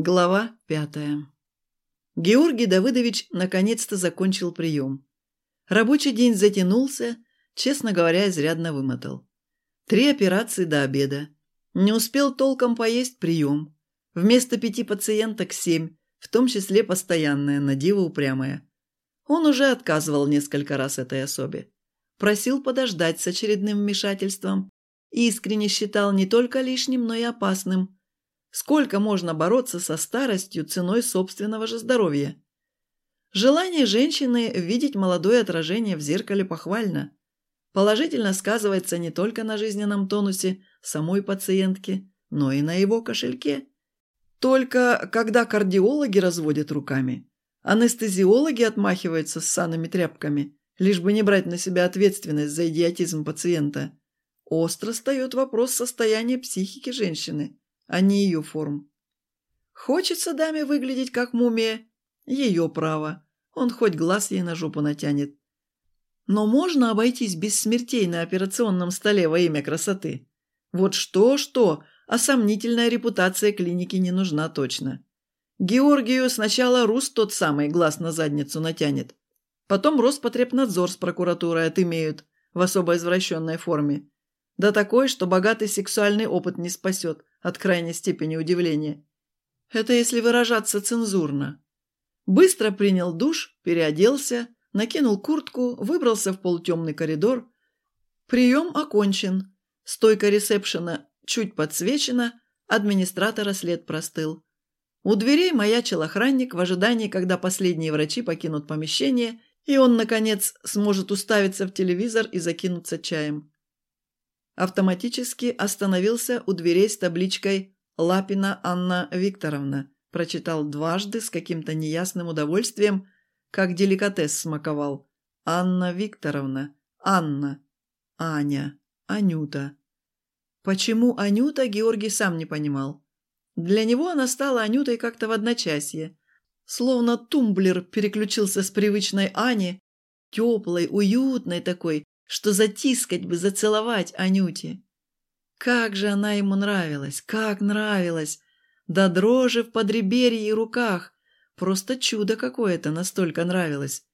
Глава пятая. Георгий Давыдович наконец-то закончил прием. Рабочий день затянулся, честно говоря, изрядно вымотал. Три операции до обеда. Не успел толком поесть прием. Вместо пяти пациенток семь, в том числе постоянная, на диво упрямая. Он уже отказывал несколько раз этой особе. Просил подождать с очередным вмешательством. Искренне считал не только лишним, но и опасным – Сколько можно бороться со старостью ценой собственного же здоровья? Желание женщины видеть молодое отражение в зеркале похвально. Положительно сказывается не только на жизненном тонусе самой пациентки, но и на его кошельке. Только когда кардиологи разводят руками, анестезиологи отмахиваются с санными тряпками, лишь бы не брать на себя ответственность за идиотизм пациента, остро встает вопрос состояния психики женщины – а не ее форм. Хочется даме выглядеть как мумия? Ее право. Он хоть глаз ей на жопу натянет. Но можно обойтись без смертей на операционном столе во имя красоты. Вот что-что, а сомнительная репутация клиники не нужна точно. Георгию сначала Рус тот самый глаз на задницу натянет. Потом Роспотребнадзор с прокуратурой отымеют в особо извращенной форме. Да такой, что богатый сексуальный опыт не спасет от крайней степени удивления. Это если выражаться цензурно. Быстро принял душ, переоделся, накинул куртку, выбрался в полутемный коридор. Прием окончен. Стойка ресепшена чуть подсвечена, администратора след простыл. У дверей маячил охранник в ожидании, когда последние врачи покинут помещение, и он, наконец, сможет уставиться в телевизор и закинуться чаем автоматически остановился у дверей с табличкой «Лапина Анна Викторовна», прочитал дважды с каким-то неясным удовольствием, как деликатес смаковал. «Анна Викторовна», «Анна», «Аня», «Анюта». Почему Анюта, Георгий сам не понимал. Для него она стала Анютой как-то в одночасье. Словно тумблер переключился с привычной Ани, теплой, уютной такой, что затискать бы, зацеловать Анюте. Как же она ему нравилась, как нравилась! Да дрожи в подреберье и руках! Просто чудо какое-то настолько нравилось.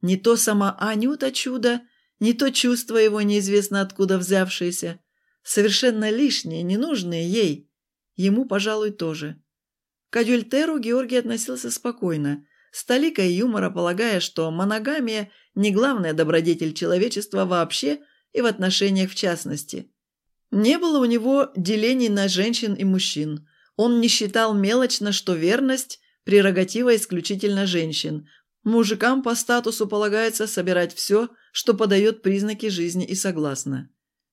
Не то сама Анюта чудо, не то чувство его неизвестно откуда взявшееся. Совершенно лишнее, ненужное ей. Ему, пожалуй, тоже. К Адюльтеру Георгий относился спокойно, с толикой юмора полагая, что моногамия не главная добродетель человечества вообще и в отношениях в частности. Не было у него делений на женщин и мужчин. Он не считал мелочно, что верность – прерогатива исключительно женщин. Мужикам по статусу полагается собирать все, что подает признаки жизни и согласно.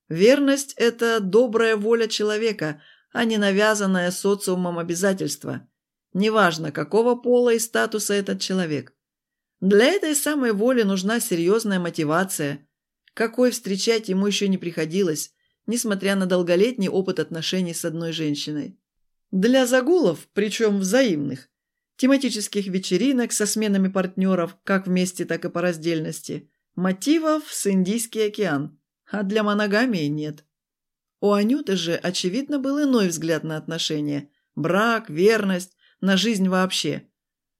Верность – это добрая воля человека, а не навязанное социумом обязательство. Неважно, какого пола и статуса этот человек. Для этой самой воли нужна серьезная мотивация, какой встречать ему еще не приходилось, несмотря на долголетний опыт отношений с одной женщиной. Для загулов, причем взаимных, тематических вечеринок со сменами партнеров, как вместе, так и по раздельности, мотивов с Индийский океан, а для моногамии нет. У Анюты же, очевидно, был иной взгляд на отношения, брак, верность, на жизнь вообще –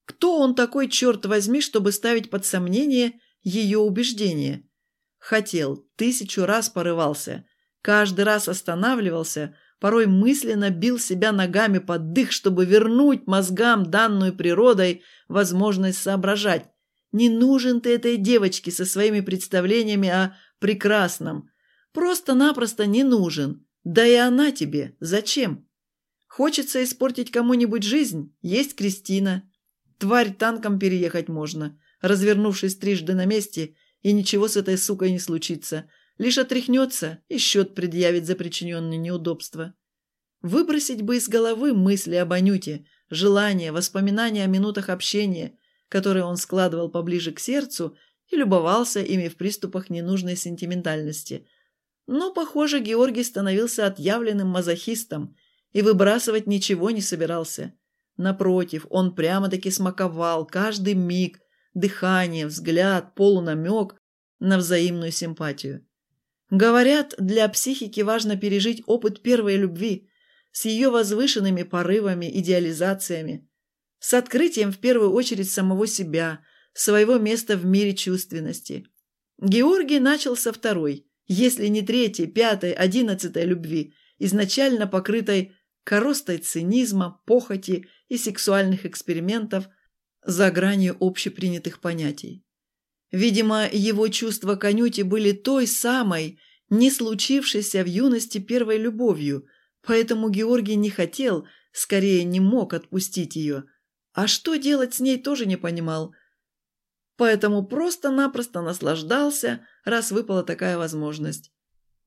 кто он такой, черт возьми, чтобы ставить под сомнение ее убеждения? Хотел, тысячу раз порывался, каждый раз останавливался, порой мысленно бил себя ногами под дых, чтобы вернуть мозгам данную природой возможность соображать. Не нужен ты этой девочке со своими представлениями о прекрасном. Просто-напросто не нужен. Да и она тебе. Зачем? Хочется испортить кому-нибудь жизнь? Есть Кристина. Тварь танком переехать можно, развернувшись трижды на месте, и ничего с этой сукой не случится. Лишь отряхнется и счет предъявит за причиненные неудобства. Выбросить бы из головы мысли об Анюте, желания, воспоминания о минутах общения, которые он складывал поближе к сердцу и любовался ими в приступах ненужной сентиментальности. Но, похоже, Георгий становился отъявленным мазохистом и выбрасывать ничего не собирался – Напротив, он прямо-таки смаковал каждый миг, дыхание, взгляд, полунамек на взаимную симпатию. Говорят, для психики важно пережить опыт первой любви, с ее возвышенными порывами, идеализациями, с открытием в первую очередь самого себя, своего места в мире чувственности. Георгий начал со второй, если не третьей, пятой, одиннадцатой любви, изначально покрытой коростой цинизма, похоти и сексуальных экспериментов за гранью общепринятых понятий. Видимо, его чувства конюти были той самой, не случившейся в юности первой любовью, поэтому Георгий не хотел, скорее не мог отпустить ее. А что делать с ней тоже не понимал. Поэтому просто-напросто наслаждался, раз выпала такая возможность.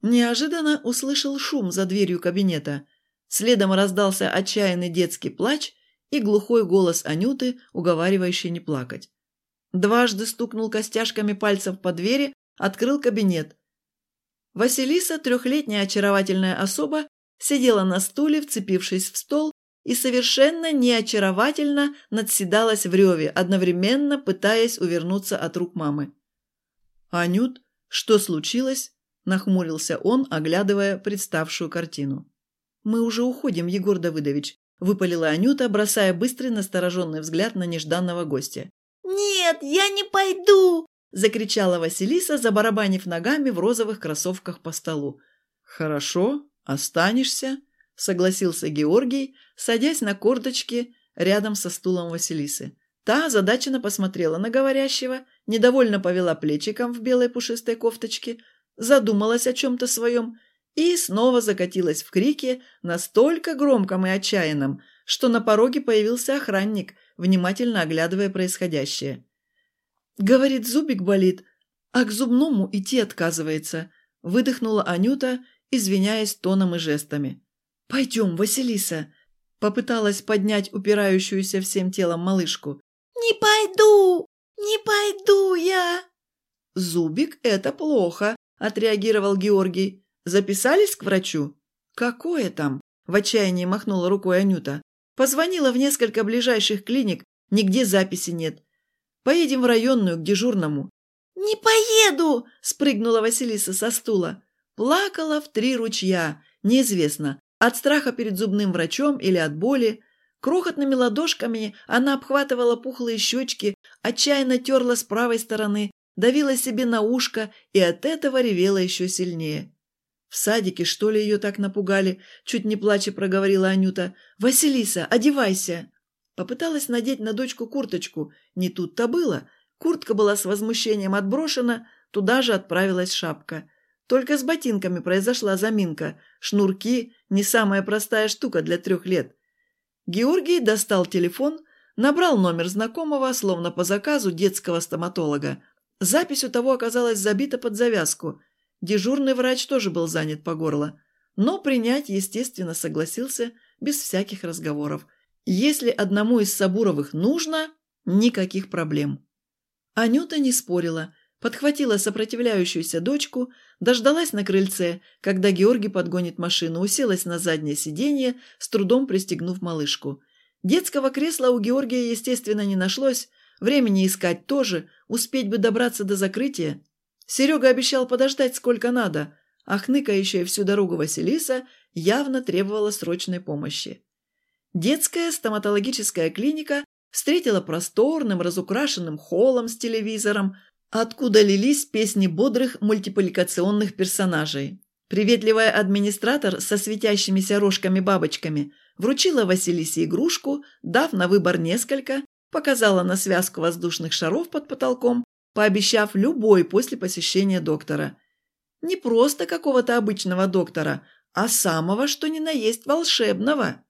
Неожиданно услышал шум за дверью кабинета. Следом раздался отчаянный детский плач и глухой голос Анюты, уговаривающий не плакать. Дважды стукнул костяшками пальцев по двери, открыл кабинет. Василиса, трехлетняя очаровательная особа, сидела на стуле, вцепившись в стол, и совершенно неочаровательно надседалась в реве, одновременно пытаясь увернуться от рук мамы. «Анют, что случилось?» – нахмурился он, оглядывая представшую картину. «Мы уже уходим, Егор Давыдович», – выпалила Анюта, бросая быстрый настороженный взгляд на нежданного гостя. «Нет, я не пойду!» – закричала Василиса, забарабанив ногами в розовых кроссовках по столу. «Хорошо, останешься», – согласился Георгий, садясь на корточки рядом со стулом Василисы. Та озадаченно посмотрела на говорящего, недовольно повела плечиком в белой пушистой кофточке, задумалась о чем-то своем и снова закатилась в крике настолько громком и отчаянном, что на пороге появился охранник, внимательно оглядывая происходящее. «Говорит, зубик болит, а к зубному идти отказывается», – выдохнула Анюта, извиняясь тоном и жестами. «Пойдем, Василиса», – попыталась поднять упирающуюся всем телом малышку. «Не пойду! Не пойду я!» «Зубик – это плохо», – отреагировал Георгий. «Записались к врачу?» «Какое там?» – в отчаянии махнула рукой Анюта. «Позвонила в несколько ближайших клиник, нигде записи нет. Поедем в районную к дежурному». «Не поеду!» – спрыгнула Василиса со стула. Плакала в три ручья, неизвестно, от страха перед зубным врачом или от боли. Крохотными ладошками она обхватывала пухлые щечки, отчаянно терла с правой стороны, давила себе на ушко и от этого ревела еще сильнее. «В садике, что ли, ее так напугали?» – чуть не плача проговорила Анюта. «Василиса, одевайся!» Попыталась надеть на дочку курточку. Не тут-то было. Куртка была с возмущением отброшена, туда же отправилась шапка. Только с ботинками произошла заминка. Шнурки – не самая простая штука для трех лет. Георгий достал телефон, набрал номер знакомого, словно по заказу детского стоматолога. Запись у того оказалась забита под завязку. Дежурный врач тоже был занят по горло. Но принять, естественно, согласился без всяких разговоров – если одному из Сабуровых нужно, никаких проблем. Анюта не спорила, подхватила сопротивляющуюся дочку, дождалась на крыльце, когда Георгий подгонит машину, уселась на заднее сиденье, с трудом пристегнув малышку. Детского кресла у Георгия, естественно, не нашлось, времени искать тоже, успеть бы добраться до закрытия. Серега обещал подождать сколько надо, а хныкающая всю дорогу Василиса явно требовала срочной помощи. Детская стоматологическая клиника встретила просторным, разукрашенным холлом с телевизором, откуда лились песни бодрых мультипликационных персонажей. Приветливая администратор со светящимися рожками-бабочками вручила Василисе игрушку, дав на выбор несколько, показала на связку воздушных шаров под потолком, пообещав любой после посещения доктора. Не просто какого-то обычного доктора, а самого, что ни на есть волшебного.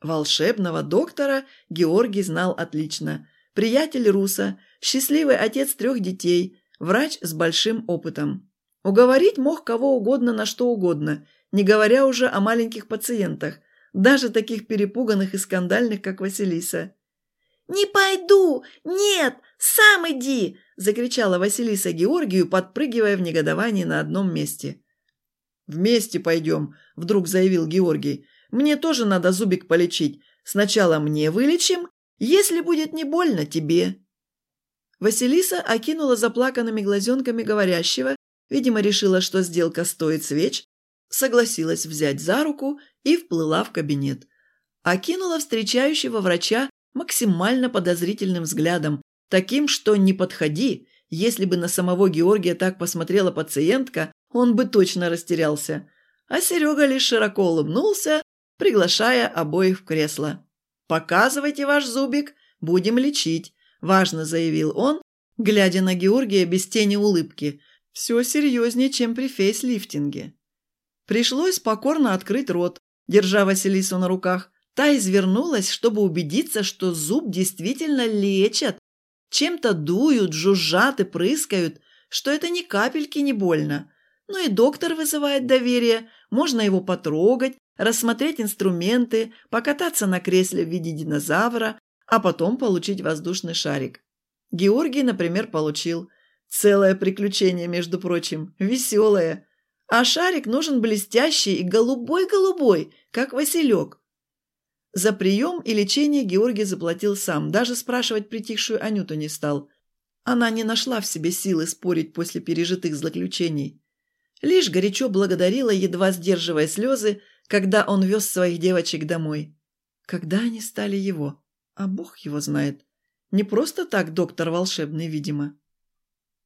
Волшебного доктора Георгий знал отлично. Приятель Руса, счастливый отец трех детей, врач с большим опытом. Уговорить мог кого угодно на что угодно, не говоря уже о маленьких пациентах, даже таких перепуганных и скандальных, как Василиса. «Не пойду! Нет! Сам иди!» – закричала Василиса Георгию, подпрыгивая в негодовании на одном месте. «Вместе пойдем», – вдруг заявил Георгий. Мне тоже надо зубик полечить. Сначала мне вылечим, если будет не больно тебе». Василиса окинула заплаканными глазенками говорящего, видимо, решила, что сделка стоит свеч, согласилась взять за руку и вплыла в кабинет. Окинула встречающего врача максимально подозрительным взглядом, таким, что не подходи, если бы на самого Георгия так посмотрела пациентка, он бы точно растерялся. А Серега лишь широко улыбнулся, приглашая обоих в кресло. «Показывайте ваш зубик, будем лечить», – важно заявил он, глядя на Георгия без тени улыбки. «Все серьезнее, чем при фейслифтинге». Пришлось покорно открыть рот, держа Василису на руках. Та извернулась, чтобы убедиться, что зуб действительно лечат. Чем-то дуют, жужжат и прыскают, что это ни капельки не больно. Ну и доктор вызывает доверие, можно его потрогать, рассмотреть инструменты, покататься на кресле в виде динозавра, а потом получить воздушный шарик. Георгий, например, получил. Целое приключение, между прочим, веселое. А шарик нужен блестящий и голубой-голубой, как Василек. За прием и лечение Георгий заплатил сам, даже спрашивать притихшую Анюту не стал. Она не нашла в себе силы спорить после пережитых злоключений. Лишь горячо благодарила, едва сдерживая слезы, когда он вез своих девочек домой. Когда они стали его? А бог его знает. Не просто так доктор волшебный, видимо.